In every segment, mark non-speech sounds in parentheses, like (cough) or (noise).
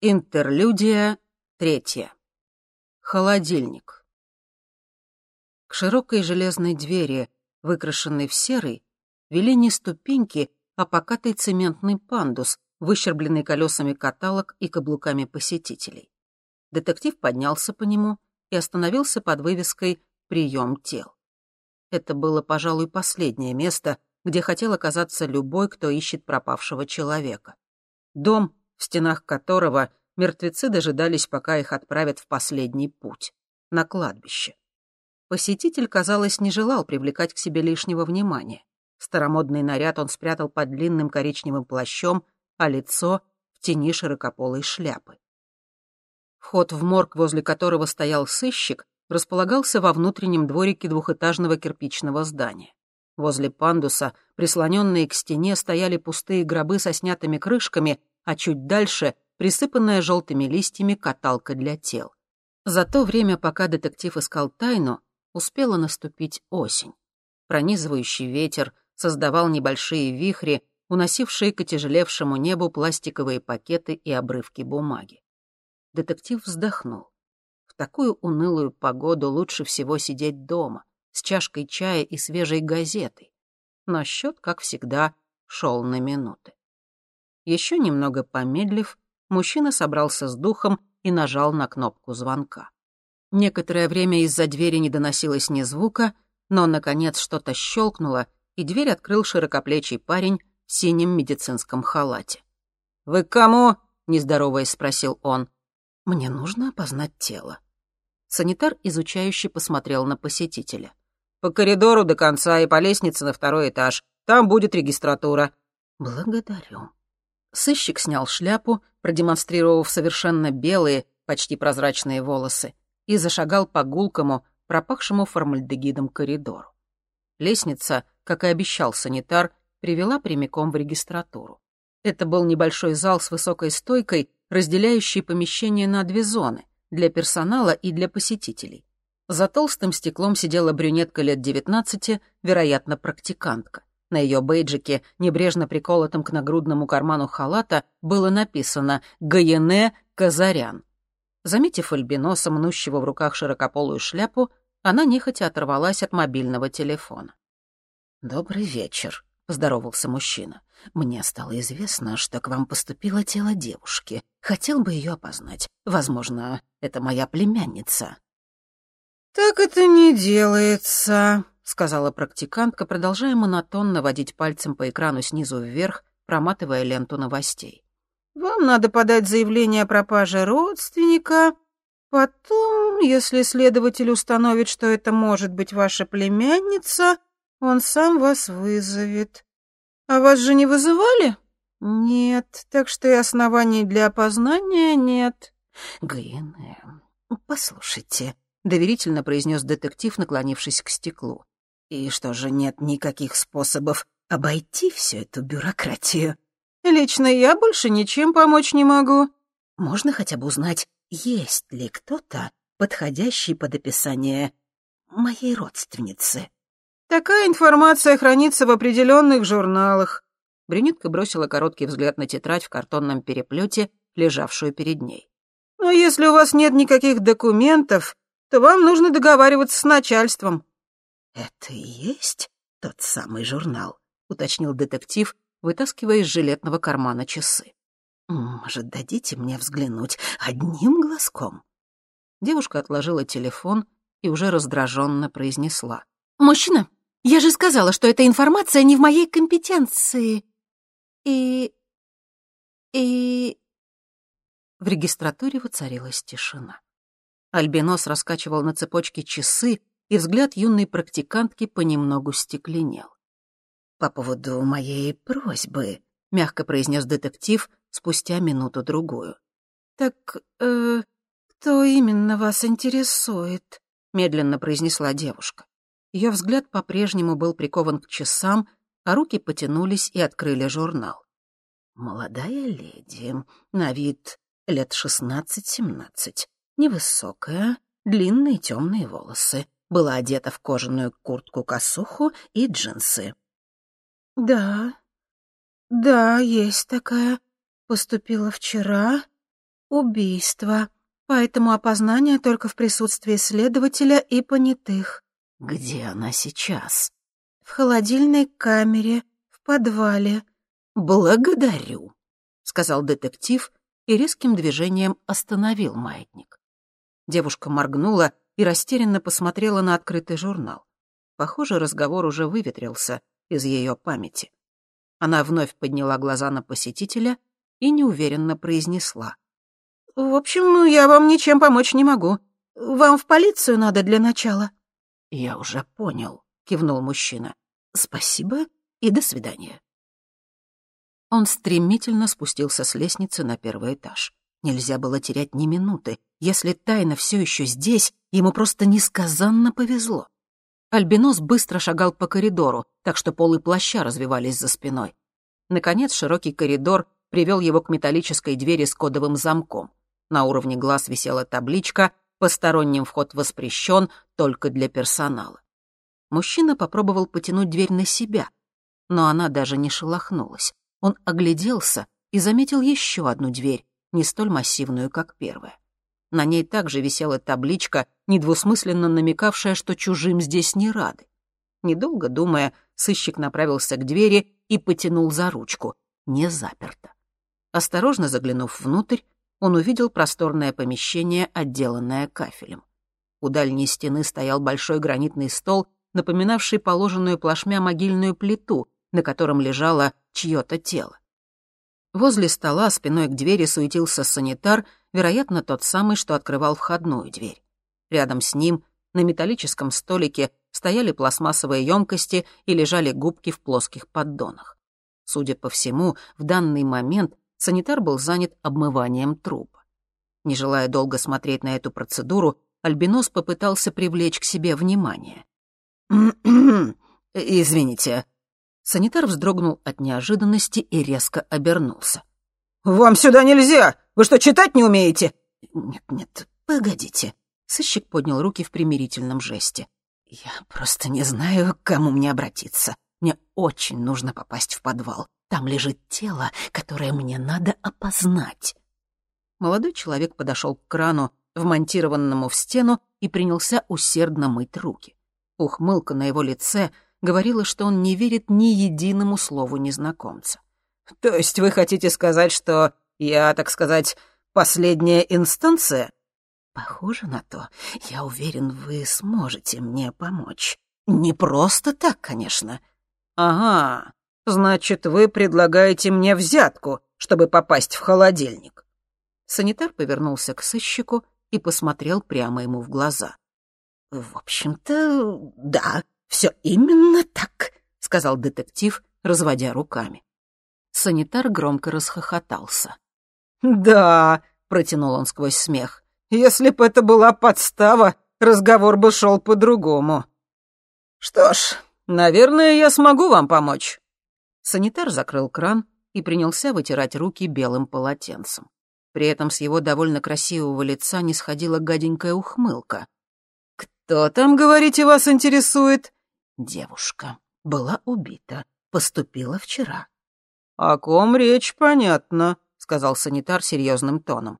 Интерлюдия третья. Холодильник. К широкой железной двери, выкрашенной в серый, вели не ступеньки, а покатый цементный пандус, выщербленный колесами каталог и каблуками посетителей. Детектив поднялся по нему и остановился под вывеской «Прием тел». Это было, пожалуй, последнее место, где хотел оказаться любой, кто ищет пропавшего человека. Дом, в стенах которого мертвецы дожидались, пока их отправят в последний путь — на кладбище. Посетитель, казалось, не желал привлекать к себе лишнего внимания. Старомодный наряд он спрятал под длинным коричневым плащом, а лицо — в тени широкополой шляпы. Вход в морг, возле которого стоял сыщик, располагался во внутреннем дворике двухэтажного кирпичного здания. Возле пандуса, прислоненные к стене, стояли пустые гробы со снятыми крышками, а чуть дальше — присыпанная желтыми листьями каталка для тел. За то время, пока детектив искал тайну, успела наступить осень. Пронизывающий ветер создавал небольшие вихри, уносившие к отяжелевшему небу пластиковые пакеты и обрывки бумаги. Детектив вздохнул. В такую унылую погоду лучше всего сидеть дома, с чашкой чая и свежей газетой. Но счет, как всегда, шел на минуты. Еще немного помедлив, мужчина собрался с духом и нажал на кнопку звонка. Некоторое время из-за двери не доносилось ни звука, но, наконец, что-то щелкнуло, и дверь открыл широкоплечий парень в синем медицинском халате. «Вы кому?» — нездороваясь спросил он. «Мне нужно опознать тело». Санитар изучающе посмотрел на посетителя. «По коридору до конца и по лестнице на второй этаж. Там будет регистратура». «Благодарю». Сыщик снял шляпу, продемонстрировав совершенно белые, почти прозрачные волосы, и зашагал по гулкому, пропахшему формальдегидом коридору. Лестница, как и обещал санитар, привела прямиком в регистратуру. Это был небольшой зал с высокой стойкой, разделяющий помещение на две зоны — для персонала и для посетителей. За толстым стеклом сидела брюнетка лет девятнадцати, вероятно, практикантка. На ее бейджике, небрежно приколотом к нагрудному карману халата, было написано «Гаене Казарян». Заметив альбиноса, мнущего в руках широкополую шляпу, она нехотя оторвалась от мобильного телефона. «Добрый вечер», — поздоровался мужчина. «Мне стало известно, что к вам поступило тело девушки. Хотел бы ее опознать. Возможно, это моя племянница». «Так это не делается», сказала практикантка, продолжая монотонно водить пальцем по экрану снизу вверх, проматывая ленту новостей. «Вам надо подать заявление о пропаже родственника. Потом, если следователь установит, что это может быть ваша племянница, он сам вас вызовет. А вас же не вызывали? Нет, так что и оснований для опознания нет». «Гринэ, послушайте», — доверительно произнес детектив, наклонившись к стеклу. И что же, нет никаких способов обойти всю эту бюрократию? Лично я больше ничем помочь не могу. Можно хотя бы узнать, есть ли кто-то, подходящий под описание моей родственницы? Такая информация хранится в определенных журналах. Брюнетка бросила короткий взгляд на тетрадь в картонном переплете, лежавшую перед ней. Но если у вас нет никаких документов, то вам нужно договариваться с начальством. «Это и есть тот самый журнал», — уточнил детектив, вытаскивая из жилетного кармана часы. «Может, дадите мне взглянуть одним глазком?» Девушка отложила телефон и уже раздраженно произнесла. «Мужчина, я же сказала, что эта информация не в моей компетенции. И... и...» В регистратуре воцарилась тишина. Альбинос раскачивал на цепочке часы, и взгляд юной практикантки понемногу стекленел. «По поводу моей просьбы», — мягко произнес детектив спустя минуту-другую. «Так, э, кто именно вас интересует?» — медленно произнесла девушка. Ее взгляд по-прежнему был прикован к часам, а руки потянулись и открыли журнал. «Молодая леди, на вид лет шестнадцать-семнадцать, невысокая, длинные темные волосы, была одета в кожаную куртку-косуху и джинсы. «Да, да, есть такая. Поступила вчера. убийство, поэтому опознание только в присутствии следователя и понятых. Где она сейчас? В холодильной камере, в подвале. Благодарю, сказал детектив и резким движением остановил маятник. Девушка моргнула и растерянно посмотрела на открытый журнал. Похоже, разговор уже выветрился из ее памяти. Она вновь подняла глаза на посетителя и неуверенно произнесла. «В общем, я вам ничем помочь не могу. Вам в полицию надо для начала». «Я уже понял», — кивнул мужчина. «Спасибо и до свидания». Он стремительно спустился с лестницы на первый этаж. Нельзя было терять ни минуты. Если тайна все еще здесь, ему просто несказанно повезло. Альбинос быстро шагал по коридору, так что полы плаща развивались за спиной. Наконец, широкий коридор привел его к металлической двери с кодовым замком. На уровне глаз висела табличка «Посторонним вход воспрещен только для персонала». Мужчина попробовал потянуть дверь на себя, но она даже не шелохнулась. Он огляделся и заметил еще одну дверь, не столь массивную, как первая. На ней также висела табличка, недвусмысленно намекавшая, что чужим здесь не рады. Недолго думая, сыщик направился к двери и потянул за ручку. Не заперто. Осторожно заглянув внутрь, он увидел просторное помещение, отделанное кафелем. У дальней стены стоял большой гранитный стол, напоминавший положенную плашмя могильную плиту, на котором лежало чье-то тело. Возле стола спиной к двери суетился санитар, вероятно, тот самый, что открывал входную дверь. Рядом с ним на металлическом столике стояли пластмассовые емкости и лежали губки в плоских поддонах. Судя по всему, в данный момент санитар был занят обмыванием трупа. Не желая долго смотреть на эту процедуру, Альбинос попытался привлечь к себе внимание. (clears throat) «Извините». Санитар вздрогнул от неожиданности и резко обернулся. «Вам сюда нельзя! Вы что, читать не умеете?» «Нет, нет, погодите». Сыщик поднял руки в примирительном жесте. «Я просто не знаю, к кому мне обратиться. Мне очень нужно попасть в подвал. Там лежит тело, которое мне надо опознать». Молодой человек подошел к крану, вмонтированному в стену, и принялся усердно мыть руки. Ухмылка на его лице говорила, что он не верит ни единому слову незнакомца. «То есть вы хотите сказать, что я, так сказать, последняя инстанция?» «Похоже на то. Я уверен, вы сможете мне помочь. Не просто так, конечно». «Ага, значит, вы предлагаете мне взятку, чтобы попасть в холодильник». Санитар повернулся к сыщику и посмотрел прямо ему в глаза. «В общем-то, да, все именно так», — сказал детектив, разводя руками. Санитар громко расхохотался. «Да», — протянул он сквозь смех, — «если бы это была подстава, разговор бы шел по-другому». «Что ж, наверное, я смогу вам помочь». Санитар закрыл кран и принялся вытирать руки белым полотенцем. При этом с его довольно красивого лица не сходила гаденькая ухмылка. «Кто там, говорите, вас интересует?» «Девушка. Была убита. Поступила вчера». «О ком речь, понятно», — сказал санитар серьезным тоном.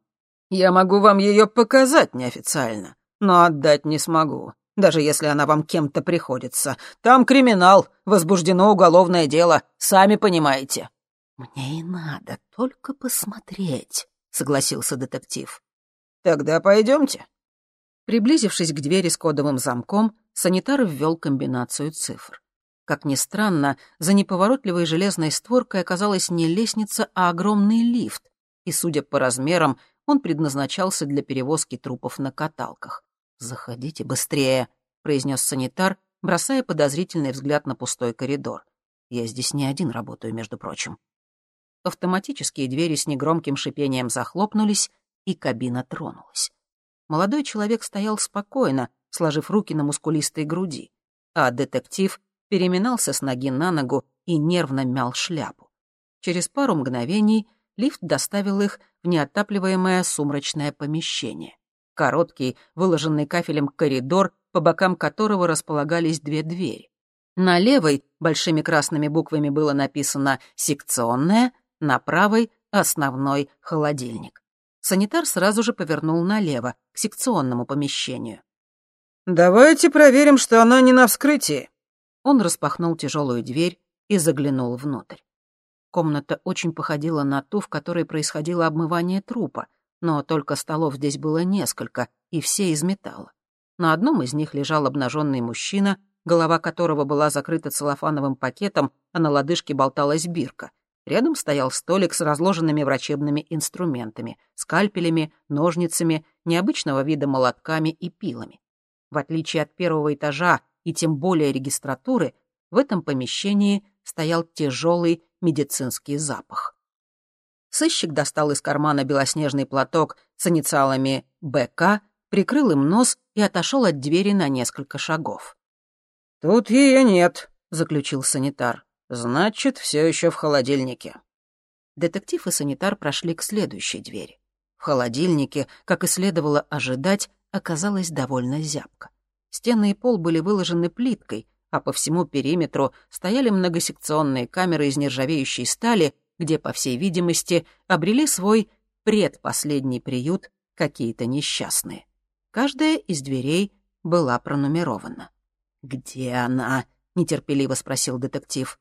«Я могу вам ее показать неофициально, но отдать не смогу, даже если она вам кем-то приходится. Там криминал, возбуждено уголовное дело, сами понимаете». «Мне и надо только посмотреть», — согласился детектив. «Тогда пойдемте». Приблизившись к двери с кодовым замком, санитар ввел комбинацию цифр. Как ни странно, за неповоротливой железной створкой оказалась не лестница, а огромный лифт, и, судя по размерам, он предназначался для перевозки трупов на каталках. «Заходите быстрее», — произнес санитар, бросая подозрительный взгляд на пустой коридор. «Я здесь не один работаю, между прочим». Автоматические двери с негромким шипением захлопнулись, и кабина тронулась. Молодой человек стоял спокойно, сложив руки на мускулистой груди, а детектив переминался с ноги на ногу и нервно мял шляпу. Через пару мгновений лифт доставил их в неотапливаемое сумрачное помещение. Короткий, выложенный кафелем коридор, по бокам которого располагались две двери. На левой большими красными буквами было написано «секционная», на правой — «основной холодильник». Санитар сразу же повернул налево, к секционному помещению. «Давайте проверим, что она не на вскрытии». Он распахнул тяжелую дверь и заглянул внутрь. Комната очень походила на ту, в которой происходило обмывание трупа, но только столов здесь было несколько, и все из металла. На одном из них лежал обнаженный мужчина, голова которого была закрыта целлофановым пакетом, а на лодыжке болталась бирка. Рядом стоял столик с разложенными врачебными инструментами, скальпелями, ножницами, необычного вида молотками и пилами. В отличие от первого этажа и тем более регистратуры, в этом помещении стоял тяжелый медицинский запах. Сыщик достал из кармана белоснежный платок с инициалами «БК», прикрыл им нос и отошел от двери на несколько шагов. «Тут ее нет», — заключил санитар. «Значит, все еще в холодильнике». Детектив и санитар прошли к следующей двери. В холодильнике, как и следовало ожидать, оказалось довольно зябко. Стены и пол были выложены плиткой, а по всему периметру стояли многосекционные камеры из нержавеющей стали, где, по всей видимости, обрели свой предпоследний приют какие-то несчастные. Каждая из дверей была пронумерована. «Где она?» — нетерпеливо спросил детектив.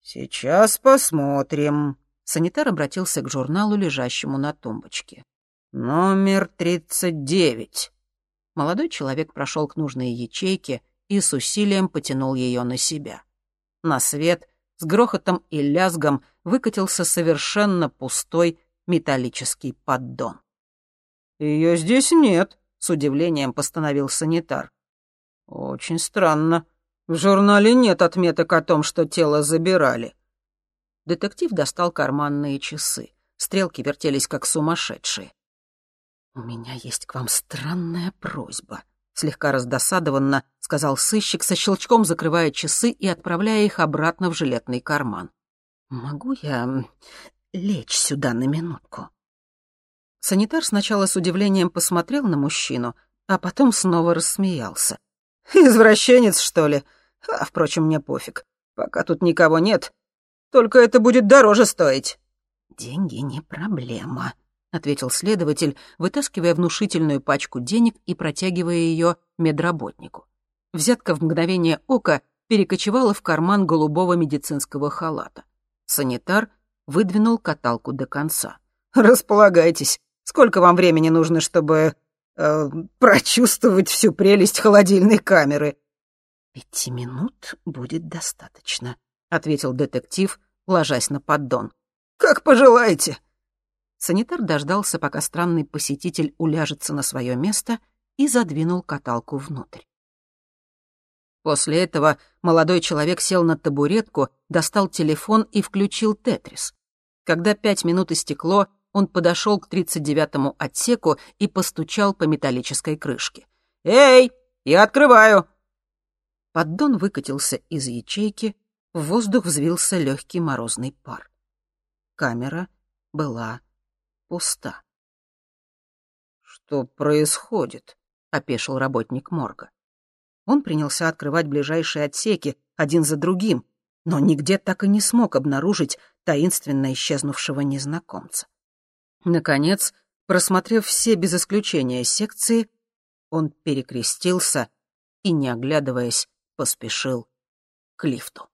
«Сейчас посмотрим». Санитар обратился к журналу, лежащему на тумбочке. «Номер тридцать девять». Молодой человек прошел к нужной ячейке и с усилием потянул ее на себя. На свет с грохотом и лязгом выкатился совершенно пустой металлический поддон. «Ее здесь нет», — с удивлением постановил санитар. «Очень странно. В журнале нет отметок о том, что тело забирали». Детектив достал карманные часы. Стрелки вертелись как сумасшедшие. «У меня есть к вам странная просьба», — слегка раздосадованно сказал сыщик, со щелчком закрывая часы и отправляя их обратно в жилетный карман. «Могу я лечь сюда на минутку?» Санитар сначала с удивлением посмотрел на мужчину, а потом снова рассмеялся. «Извращенец, что ли? А, впрочем, мне пофиг. Пока тут никого нет. Только это будет дороже стоить». «Деньги не проблема», — ответил следователь, вытаскивая внушительную пачку денег и протягивая ее медработнику. Взятка в мгновение ока перекочевала в карман голубого медицинского халата. Санитар выдвинул каталку до конца. «Располагайтесь. Сколько вам времени нужно, чтобы... Э, прочувствовать всю прелесть холодильной камеры?» «Пяти минут будет достаточно», — ответил детектив, ложась на поддон. «Как пожелаете», Санитар дождался, пока странный посетитель уляжется на свое место и задвинул каталку внутрь. После этого молодой человек сел на табуретку, достал телефон и включил «Тетрис». Когда пять минут истекло, он подошел к 39-му отсеку и постучал по металлической крышке. «Эй, я открываю!» Поддон выкатился из ячейки, в воздух взвился легкий морозный пар. Камера была пуста. «Что происходит?» — опешил работник морга. Он принялся открывать ближайшие отсеки, один за другим, но нигде так и не смог обнаружить таинственно исчезнувшего незнакомца. Наконец, просмотрев все без исключения секции, он перекрестился и, не оглядываясь, поспешил к лифту.